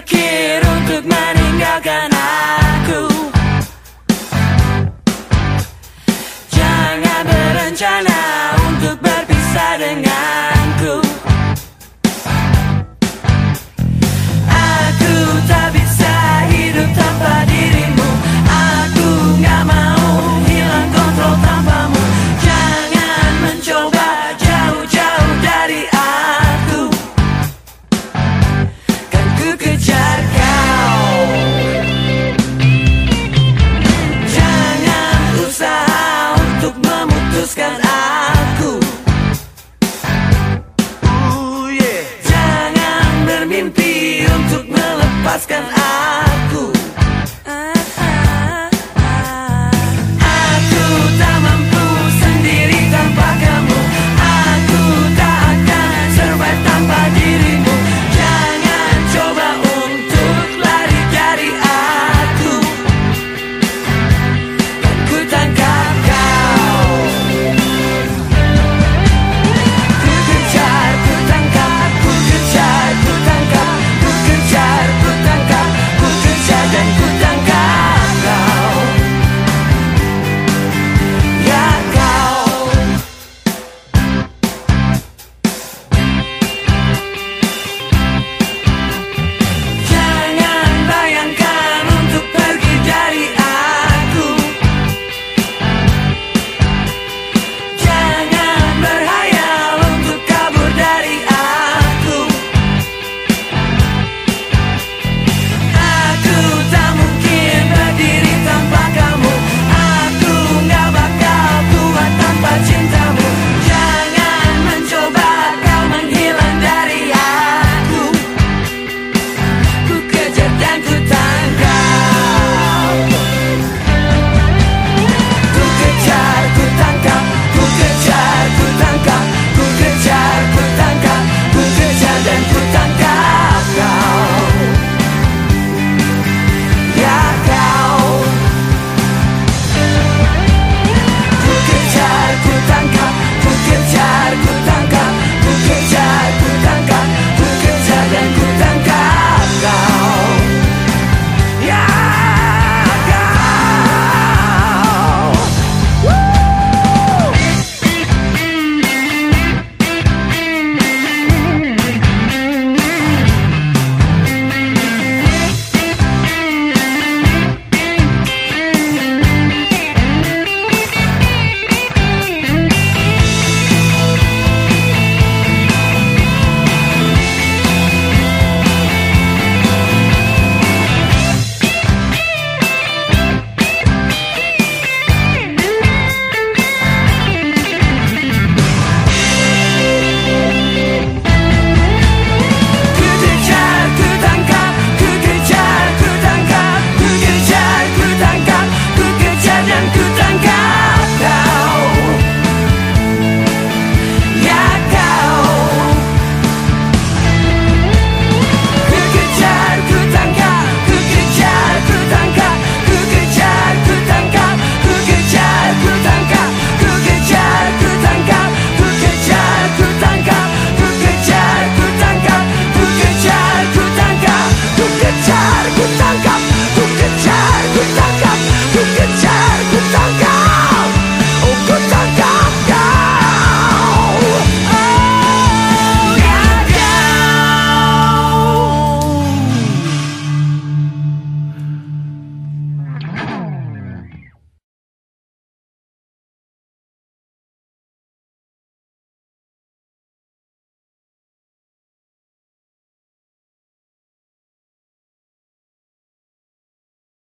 berpikir untuk meninggalkan aku. Jangan berencana untuk berpisah dengan